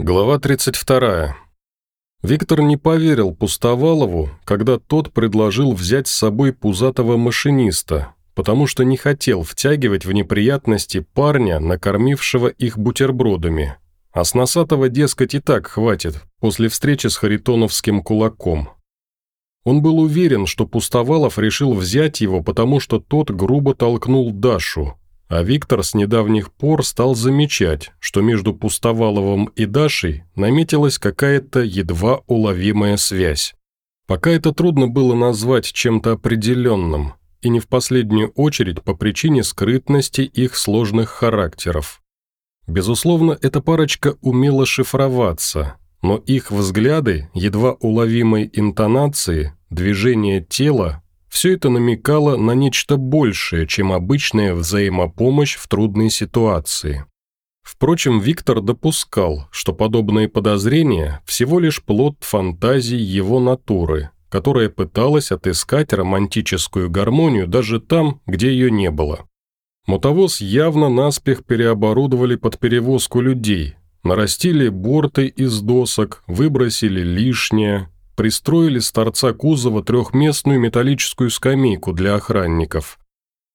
Глава 32. Виктор не поверил Пустовалову, когда тот предложил взять с собой пузатого машиниста, потому что не хотел втягивать в неприятности парня, накормившего их бутербродами. А с носатого, дескать, и так хватит, после встречи с Харитоновским кулаком. Он был уверен, что Пустовалов решил взять его, потому что тот грубо толкнул Дашу, а Виктор с недавних пор стал замечать, что между Пустоваловым и Дашей наметилась какая-то едва уловимая связь. Пока это трудно было назвать чем-то определенным, и не в последнюю очередь по причине скрытности их сложных характеров. Безусловно, эта парочка умела шифроваться, но их взгляды, едва уловимой интонации, движение тела все это намекало на нечто большее, чем обычная взаимопомощь в трудной ситуации. Впрочем, Виктор допускал, что подобные подозрения – всего лишь плод фантазии его натуры, которая пыталась отыскать романтическую гармонию даже там, где ее не было. Мотовоз явно наспех переоборудовали под перевозку людей, нарастили борты из досок, выбросили лишнее, пристроили с торца кузова трехместную металлическую скамейку для охранников.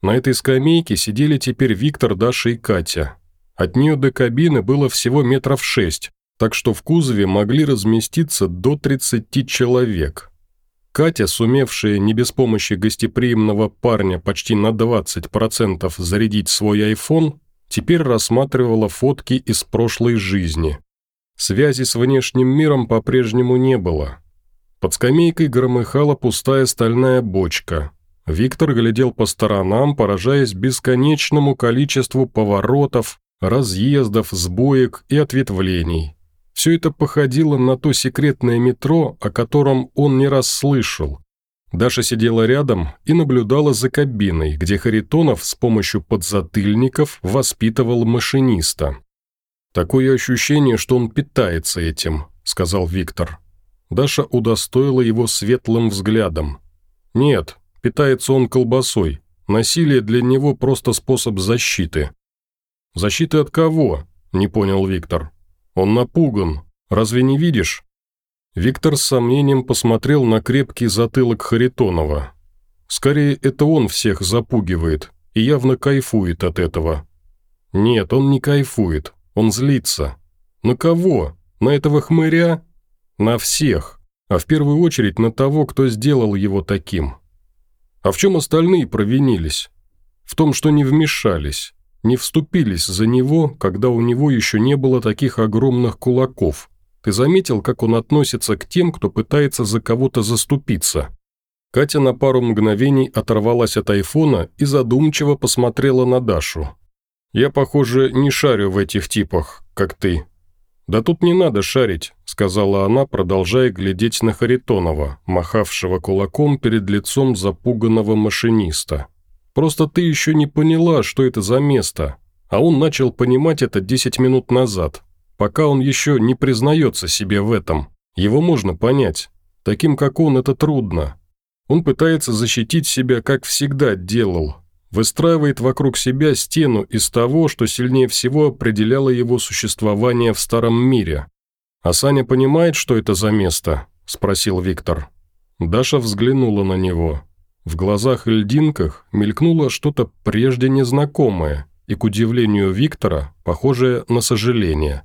На этой скамейке сидели теперь Виктор, Даша и Катя. От нее до кабины было всего метров шесть, так что в кузове могли разместиться до 30 человек. Катя, сумевшая не без помощи гостеприимного парня почти на 20% зарядить свой iPhone, теперь рассматривала фотки из прошлой жизни. Связи с внешним миром по-прежнему не было. Под скамейкой громыхала пустая стальная бочка. Виктор глядел по сторонам, поражаясь бесконечному количеству поворотов, разъездов, сбоек и ответвлений. Все это походило на то секретное метро, о котором он не раз слышал. Даша сидела рядом и наблюдала за кабиной, где Харитонов с помощью подзатыльников воспитывал машиниста. «Такое ощущение, что он питается этим», — сказал Виктор. Даша удостоила его светлым взглядом. «Нет, питается он колбасой. Насилие для него просто способ защиты». «Защиты от кого?» – не понял Виктор. «Он напуган. Разве не видишь?» Виктор с сомнением посмотрел на крепкий затылок Харитонова. Скорее, это он всех запугивает и явно кайфует от этого. Нет, он не кайфует, он злится. На кого? На этого хмыря? На всех, а в первую очередь на того, кто сделал его таким. А в чем остальные провинились? В том, что не вмешались, не вступились за него, когда у него еще не было таких огромных кулаков. Ты заметил, как он относится к тем, кто пытается за кого-то заступиться? Катя на пару мгновений оторвалась от айфона и задумчиво посмотрела на Дашу. «Я, похоже, не шарю в этих типах, как ты», «Да тут не надо шарить», – сказала она, продолжая глядеть на Харитонова, махавшего кулаком перед лицом запуганного машиниста. «Просто ты еще не поняла, что это за место, а он начал понимать это 10 минут назад. Пока он еще не признается себе в этом. Его можно понять. Таким, как он, это трудно. Он пытается защитить себя, как всегда делал, выстраивает вокруг себя стену из того, что сильнее всего определяло его существование в старом мире. «А Саня понимает, что это за место?» – спросил Виктор. Даша взглянула на него. В глазах льдинках мелькнуло что-то прежде незнакомое и, к удивлению Виктора, похожее на сожаление.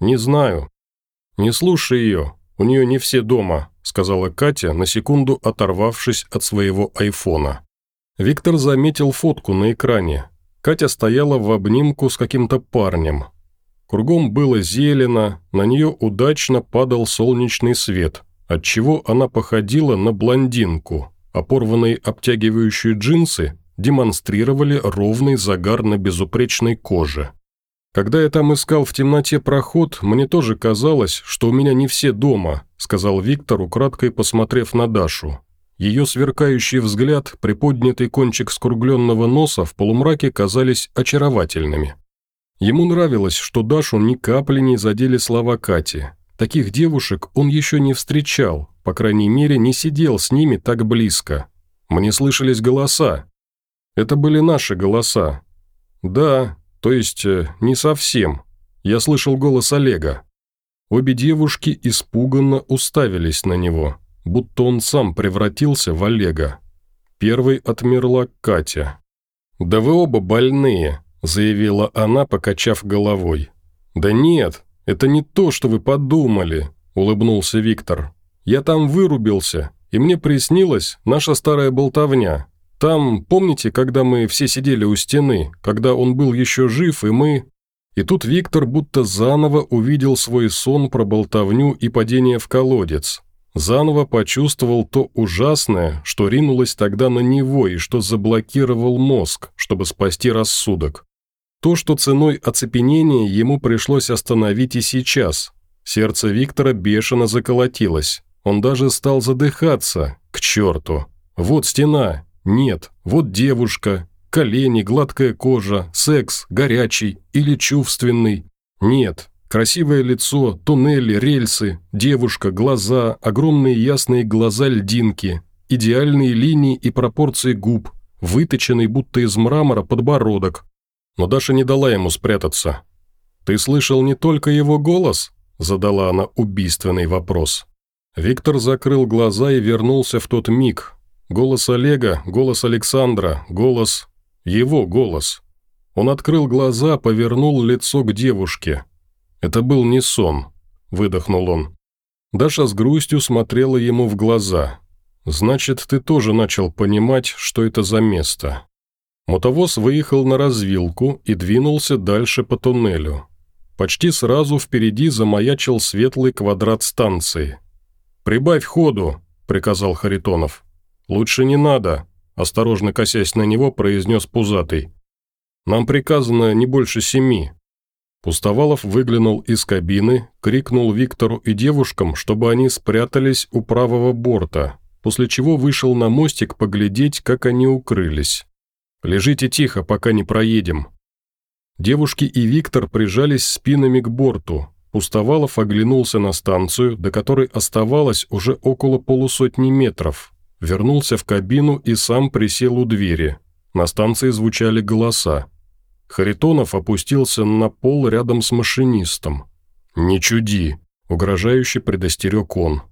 «Не знаю». «Не слушай ее, у нее не все дома», – сказала Катя, на секунду оторвавшись от своего айфона. Виктор заметил фотку на экране. Катя стояла в обнимку с каким-то парнем. Кругом было зелено, на нее удачно падал солнечный свет, отчего она походила на блондинку, а порванные обтягивающие джинсы демонстрировали ровный загар на безупречной коже. «Когда я там искал в темноте проход, мне тоже казалось, что у меня не все дома», сказал Виктор, украдкой посмотрев на Дашу. Ее сверкающий взгляд, приподнятый кончик скругленного носа в полумраке казались очаровательными. Ему нравилось, что Дашу ни капли не задели слова Кати. Таких девушек он еще не встречал, по крайней мере, не сидел с ними так близко. Мне слышались голоса. Это были наши голоса. Да, то есть э, не совсем. Я слышал голос Олега. Обе девушки испуганно уставились на него, будто он сам превратился в Олега. Первой отмерла Катя. «Да вы оба больные», – заявила она, покачав головой. «Да нет, это не то, что вы подумали», – улыбнулся Виктор. «Я там вырубился, и мне приснилась наша старая болтовня. Там, помните, когда мы все сидели у стены, когда он был еще жив, и мы...» И тут Виктор будто заново увидел свой сон про болтовню и падение в колодец. Заново почувствовал то ужасное, что ринулось тогда на него и что заблокировал мозг, чтобы спасти рассудок. То, что ценой оцепенения ему пришлось остановить и сейчас. Сердце Виктора бешено заколотилось. Он даже стал задыхаться. К черту. Вот стена. Нет. Вот девушка. Колени, гладкая кожа, секс, горячий или чувственный. Нет, красивое лицо, туннели, рельсы, девушка, глаза, огромные ясные глаза льдинки, идеальные линии и пропорции губ, выточенный будто из мрамора подбородок. Но Даша не дала ему спрятаться. «Ты слышал не только его голос?» – задала она убийственный вопрос. Виктор закрыл глаза и вернулся в тот миг. Голос Олега, голос Александра, голос его голос. Он открыл глаза, повернул лицо к девушке. «Это был не сон», – выдохнул он. Даша с грустью смотрела ему в глаза. «Значит, ты тоже начал понимать, что это за место». Мотовоз выехал на развилку и двинулся дальше по туннелю. Почти сразу впереди замаячил светлый квадрат станции. «Прибавь ходу», – приказал Харитонов. «Лучше не надо», осторожно косясь на него, произнес Пузатый. «Нам приказано не больше семи». Пустовалов выглянул из кабины, крикнул Виктору и девушкам, чтобы они спрятались у правого борта, после чего вышел на мостик поглядеть, как они укрылись. «Лежите тихо, пока не проедем». Девушки и Виктор прижались спинами к борту. Пустовалов оглянулся на станцию, до которой оставалось уже около полусотни метров, Вернулся в кабину и сам присел у двери. На станции звучали голоса. Харитонов опустился на пол рядом с машинистом. «Не чуди», – угрожающе предостерег он.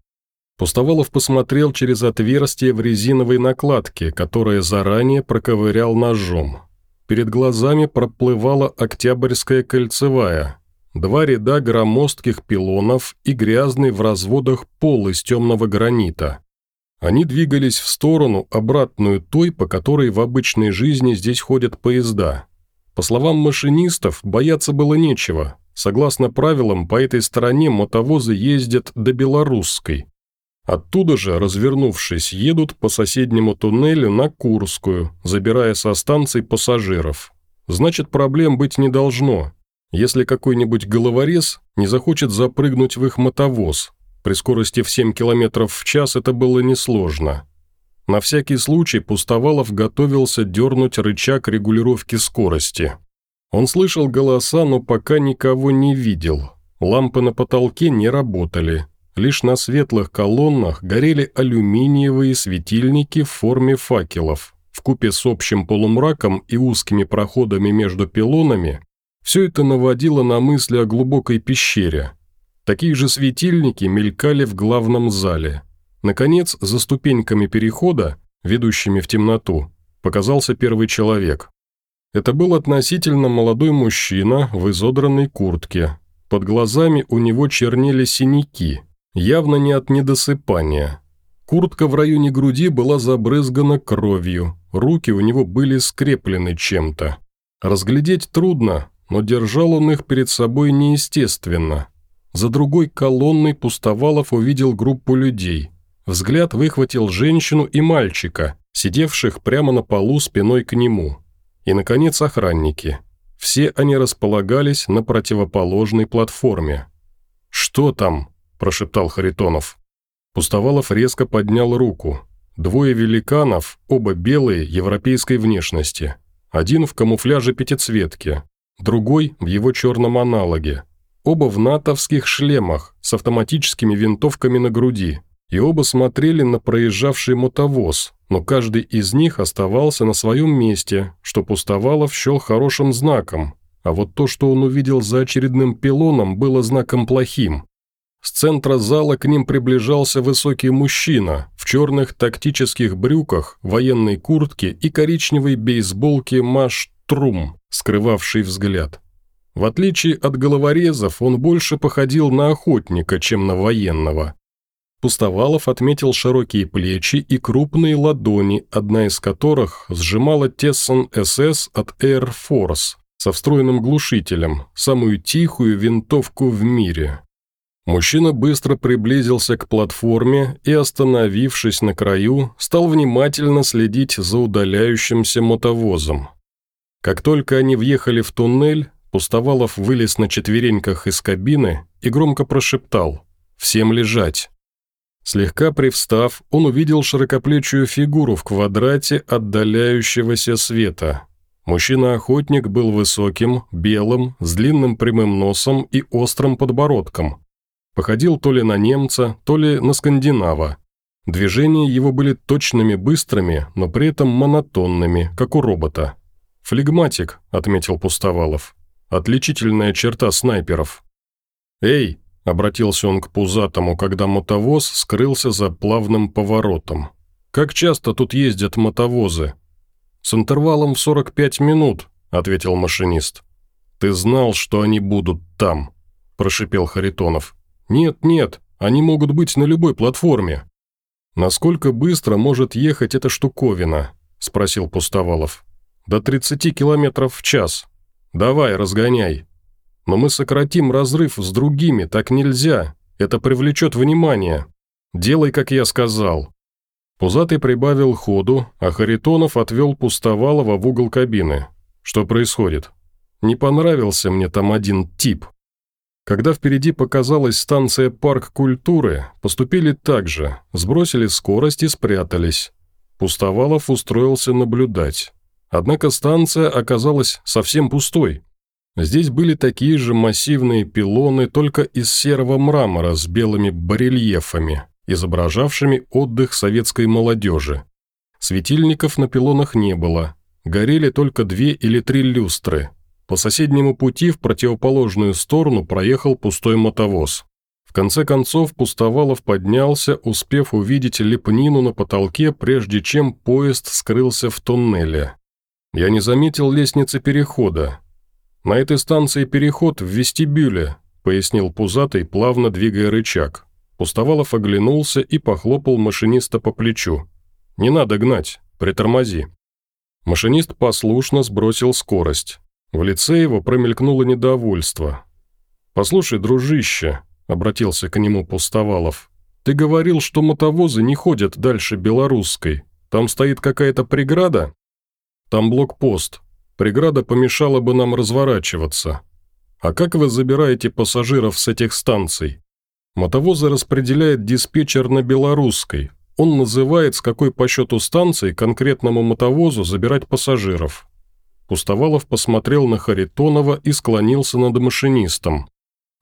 Пустовалов посмотрел через отверстие в резиновой накладке, которое заранее проковырял ножом. Перед глазами проплывала Октябрьская кольцевая, два ряда громоздких пилонов и грязный в разводах пол из темного гранита. Они двигались в сторону, обратную той, по которой в обычной жизни здесь ходят поезда. По словам машинистов, бояться было нечего. Согласно правилам, по этой стороне мотовозы ездят до Белорусской. Оттуда же, развернувшись, едут по соседнему туннелю на Курскую, забирая со станций пассажиров. Значит, проблем быть не должно, если какой-нибудь головорез не захочет запрыгнуть в их мотовоз, при скорости в 7 км в час это было несложно. На всякий случай Пустовалов готовился дернуть рычаг регулировки скорости. Он слышал голоса, но пока никого не видел. Лампы на потолке не работали. Лишь на светлых колоннах горели алюминиевые светильники в форме факелов. Вкупе с общим полумраком и узкими проходами между пилонами, все это наводило на мысли о глубокой пещере – Такие же светильники мелькали в главном зале. Наконец, за ступеньками перехода, ведущими в темноту, показался первый человек. Это был относительно молодой мужчина в изодранной куртке. Под глазами у него чернели синяки, явно не от недосыпания. Куртка в районе груди была забрызгана кровью, руки у него были скреплены чем-то. Разглядеть трудно, но держал он их перед собой неестественно – за другой колонной Пустовалов увидел группу людей. Взгляд выхватил женщину и мальчика, сидевших прямо на полу спиной к нему. И, наконец, охранники. Все они располагались на противоположной платформе. «Что там?» – прошептал Харитонов. Пустовалов резко поднял руку. Двое великанов, оба белые, европейской внешности. Один в камуфляже пятицветки, другой в его черном аналоге – Оба в натовских шлемах с автоматическими винтовками на груди, и оба смотрели на проезжавший мотовоз, но каждый из них оставался на своем месте, что Пустовалов счел хорошим знаком, а вот то, что он увидел за очередным пилоном, было знаком плохим. С центра зала к ним приближался высокий мужчина в черных тактических брюках, военной куртке и коричневой бейсболке Маш-Трум, скрывавший взгляд. В отличие от головорезов, он больше походил на охотника, чем на военного. Пустовалов отметил широкие плечи и крупные ладони, одна из которых сжимала Тессон СС от Air Force со встроенным глушителем, самую тихую винтовку в мире. Мужчина быстро приблизился к платформе и, остановившись на краю, стал внимательно следить за удаляющимся мотовозом. Как только они въехали в туннель, Пустовалов вылез на четвереньках из кабины и громко прошептал «Всем лежать». Слегка привстав, он увидел широкоплечую фигуру в квадрате отдаляющегося света. Мужчина-охотник был высоким, белым, с длинным прямым носом и острым подбородком. Походил то ли на немца, то ли на скандинава. Движения его были точными, быстрыми, но при этом монотонными, как у робота. «Флегматик», — отметил Пустовалов. «Отличительная черта снайперов». «Эй!» – обратился он к пузатому, когда мотовоз скрылся за плавным поворотом. «Как часто тут ездят мотовозы?» «С интервалом в 45 минут», – ответил машинист. «Ты знал, что они будут там», – прошипел Харитонов. «Нет, нет, они могут быть на любой платформе». «Насколько быстро может ехать эта штуковина?» – спросил Пустовалов. «До 30 километров в час. Давай, разгоняй». Но мы сократим разрыв с другими, так нельзя. Это привлечет внимание. Делай, как я сказал». Пузатый прибавил ходу, а Харитонов отвел Пустовалова в угол кабины. «Что происходит?» «Не понравился мне там один тип». Когда впереди показалась станция «Парк культуры», поступили так же, сбросили скорость и спрятались. Пустовалов устроился наблюдать. Однако станция оказалась совсем пустой. Здесь были такие же массивные пилоны, только из серого мрамора с белыми барельефами, изображавшими отдых советской молодежи. Светильников на пилонах не было, горели только две или три люстры. По соседнему пути в противоположную сторону проехал пустой мотовоз. В конце концов Пустовалов поднялся, успев увидеть лепнину на потолке, прежде чем поезд скрылся в туннеле. Я не заметил лестницы перехода, «На этой станции переход в вестибюле», – пояснил Пузатый, плавно двигая рычаг. Пустовалов оглянулся и похлопал машиниста по плечу. «Не надо гнать, притормози». Машинист послушно сбросил скорость. В лице его промелькнуло недовольство. «Послушай, дружище», – обратился к нему Пустовалов, – «ты говорил, что мотовозы не ходят дальше белорусской. Там стоит какая-то преграда?» «Там блокпост», Преграда помешала бы нам разворачиваться. А как вы забираете пассажиров с этих станций? Мотовозы распределяет диспетчер на белорусской. Он называет, с какой по счету станции конкретному мотовозу забирать пассажиров. Пустовалов посмотрел на Харитонова и склонился над машинистом.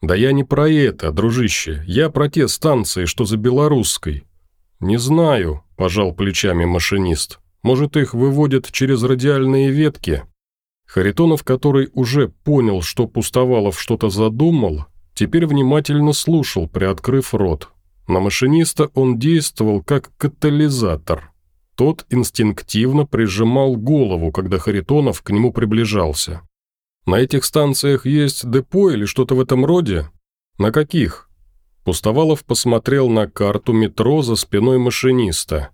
«Да я не про это, дружище, я про те станции, что за белорусской». «Не знаю», – пожал плечами машинист. «Может, их выводят через радиальные ветки?» Харитонов, который уже понял, что Пустовалов что-то задумал, теперь внимательно слушал, приоткрыв рот. На машиниста он действовал как катализатор. Тот инстинктивно прижимал голову, когда Харитонов к нему приближался. «На этих станциях есть депо или что-то в этом роде? На каких?» Пустовалов посмотрел на карту метро за спиной машиниста.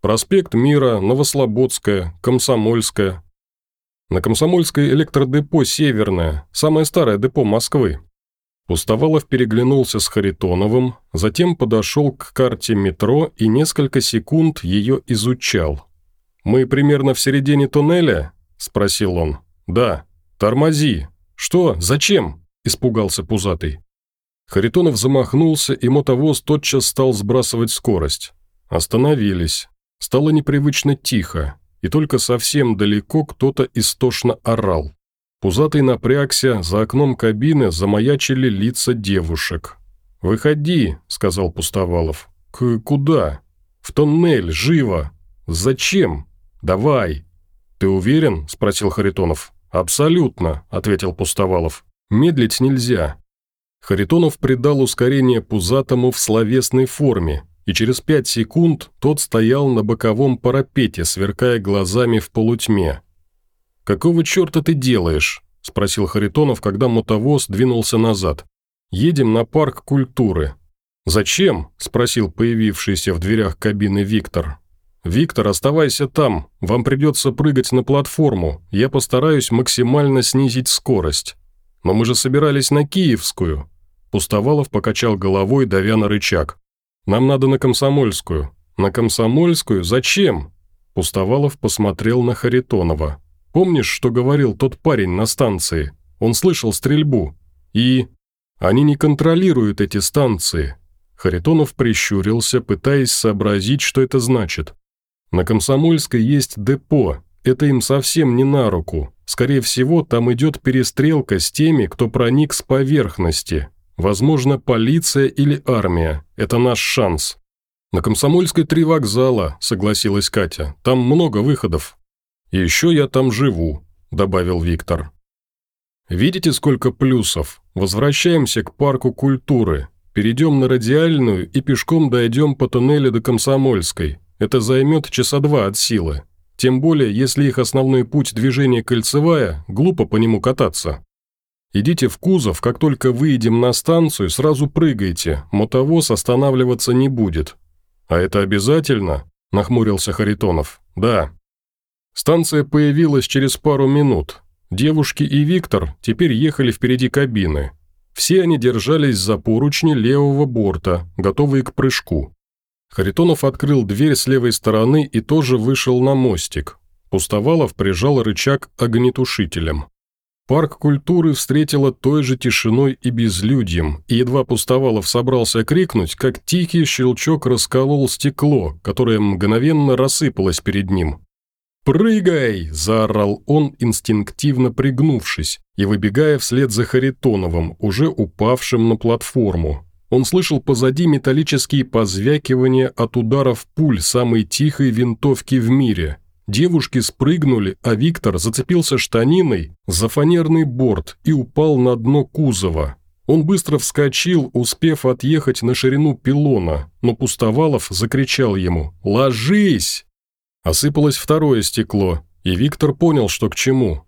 «Проспект Мира, Новослободская, Комсомольская, на Комсомольской электродепо «Северное», самое старое депо Москвы. Пустовалов переглянулся с Харитоновым, затем подошел к карте метро и несколько секунд ее изучал. «Мы примерно в середине туннеля?» – спросил он. «Да. Тормози». «Что? Зачем?» – испугался Пузатый. Харитонов замахнулся, и мотовоз тотчас стал сбрасывать скорость. Остановились. Стало непривычно тихо и только совсем далеко кто-то истошно орал. Пузатый напрягся, за окном кабины замаячили лица девушек. «Выходи», — сказал Пустовалов. «К куда?» «В тоннель, живо!» «Зачем?» «Давай!» «Ты уверен?» – спросил Харитонов. «Абсолютно», – ответил Пустовалов. «Медлить нельзя». Харитонов придал ускорение Пузатому в словесной форме, и через пять секунд тот стоял на боковом парапете, сверкая глазами в полутьме. «Какого черта ты делаешь?» – спросил Харитонов, когда мотовоз двинулся назад. «Едем на парк культуры». «Зачем?» – спросил появившийся в дверях кабины Виктор. «Виктор, оставайся там. Вам придется прыгать на платформу. Я постараюсь максимально снизить скорость. Но мы же собирались на Киевскую». Пустовалов покачал головой, давя на рычаг. «Нам надо на Комсомольскую». «На Комсомольскую? Зачем?» Пустовалов посмотрел на Харитонова. «Помнишь, что говорил тот парень на станции? Он слышал стрельбу. И... Они не контролируют эти станции». Харитонов прищурился, пытаясь сообразить, что это значит. На Комсомольской есть депо, это им совсем не на руку. Скорее всего, там идет перестрелка с теми, кто проник с поверхности. Возможно, полиция или армия. Это наш шанс. На Комсомольской три вокзала, согласилась Катя. Там много выходов. И еще я там живу, добавил Виктор. Видите, сколько плюсов? Возвращаемся к парку культуры. Перейдем на радиальную и пешком дойдем по туннелю до Комсомольской. Это займет часа два от силы. Тем более, если их основной путь движения кольцевая, глупо по нему кататься. Идите в кузов, как только выйдем на станцию, сразу прыгайте, мотовоз останавливаться не будет». «А это обязательно?» – нахмурился Харитонов. «Да». Станция появилась через пару минут. Девушки и Виктор теперь ехали впереди кабины. Все они держались за поручни левого борта, готовые к прыжку. Харитонов открыл дверь с левой стороны и тоже вышел на мостик. Пустовалов прижал рычаг огнетушителем. Парк культуры встретила той же тишиной и безлюдьем, и едва Пустовалов собрался крикнуть, как тихий щелчок расколол стекло, которое мгновенно рассыпалось перед ним. «Прыгай!» – заорал он, инстинктивно пригнувшись и выбегая вслед за Харитоновым, уже упавшим на платформу. Он слышал позади металлические позвякивания от ударов пуль самой тихой винтовки в мире. Девушки спрыгнули, а Виктор зацепился штаниной за фанерный борт и упал на дно кузова. Он быстро вскочил, успев отъехать на ширину пилона, но Пустовалов закричал ему «Ложись!». Осыпалось второе стекло, и Виктор понял, что к чему.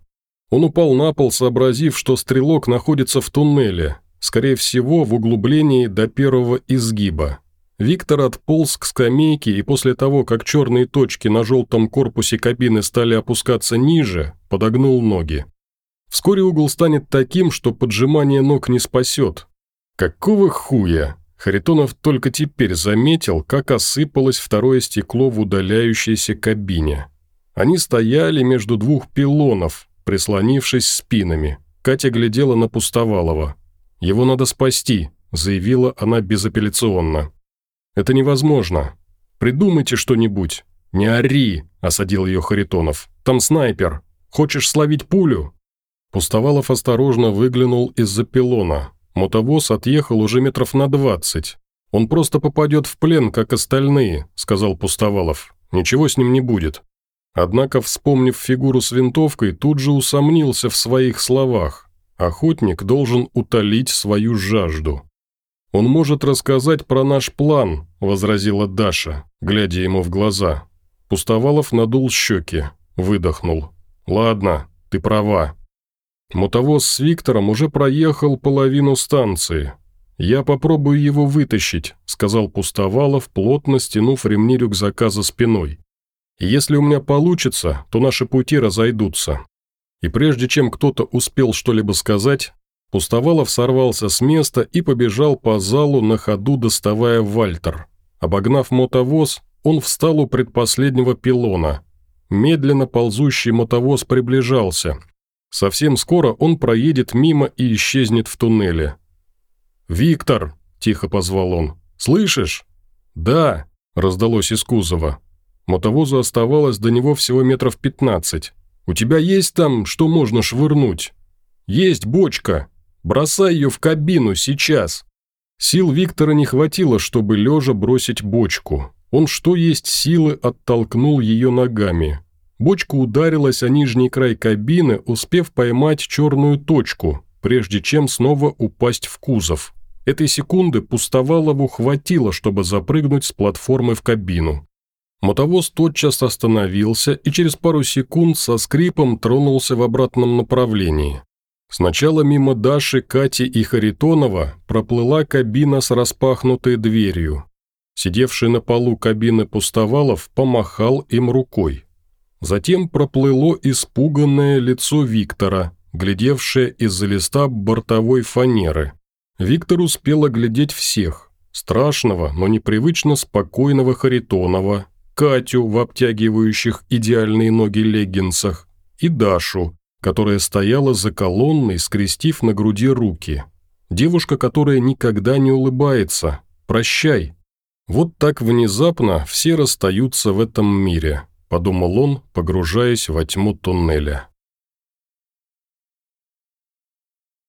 Он упал на пол, сообразив, что стрелок находится в туннеле, скорее всего, в углублении до первого изгиба. Виктор отполз к скамейке и после того, как черные точки на желтом корпусе кабины стали опускаться ниже, подогнул ноги. Вскоре угол станет таким, что поджимание ног не спасет. Какого хуя? Харитонов только теперь заметил, как осыпалось второе стекло в удаляющейся кабине. Они стояли между двух пилонов, прислонившись спинами. Катя глядела на Пустовалова. «Его надо спасти», – заявила она безапелляционно. «Это невозможно. Придумайте что-нибудь». «Не ори», – осадил ее Харитонов. «Там снайпер. Хочешь словить пулю?» Пустовалов осторожно выглянул из-за пилона. Мотовоз отъехал уже метров на двадцать. «Он просто попадет в плен, как остальные», – сказал Пустовалов. «Ничего с ним не будет». Однако, вспомнив фигуру с винтовкой, тут же усомнился в своих словах. Охотник должен утолить свою жажду. «Он может рассказать про наш план», – возразила Даша, глядя ему в глаза. Пустовалов надул щеки, выдохнул. «Ладно, ты права». Мотовоз с Виктором уже проехал половину станции. «Я попробую его вытащить», – сказал Пустовалов, плотно стянув ремни рюкзака за спиной. «Если у меня получится, то наши пути разойдутся. И прежде чем кто-то успел что-либо сказать, Пустовалов сорвался с места и побежал по залу на ходу, доставая Вальтер. Обогнав мотовоз, он встал у предпоследнего пилона. Медленно ползущий мотовоз приближался. Совсем скоро он проедет мимо и исчезнет в туннеле. «Виктор!» – тихо позвал он. «Слышишь?» «Да!» – раздалось из кузова. Мотовозу оставалось до него всего метров пятнадцать. «У тебя есть там, что можно швырнуть?» «Есть бочка. Бросай ее в кабину сейчас». Сил Виктора не хватило, чтобы лежа бросить бочку. Он что есть силы оттолкнул ее ногами. Бочка ударилась о нижний край кабины, успев поймать черную точку, прежде чем снова упасть в кузов. Этой секунды Пустовалову хватило, чтобы запрыгнуть с платформы в кабину. Мотовоз тотчас остановился и через пару секунд со скрипом тронулся в обратном направлении. Сначала мимо Даши, Кати и Харитонова проплыла кабина с распахнутой дверью. Сидевший на полу кабины Пустовалов помахал им рукой. Затем проплыло испуганное лицо Виктора, глядевшее из-за листа бортовой фанеры. Виктор успел оглядеть всех. Страшного, но непривычно спокойного Харитонова, Катю в обтягивающих идеальные ноги леггинсах и Дашу, которая стояла за колонной, скрестив на груди руки. Девушка, которая никогда не улыбается. «Прощай». Вот так внезапно все расстаются в этом мире, подумал он, погружаясь во тьму туннеля.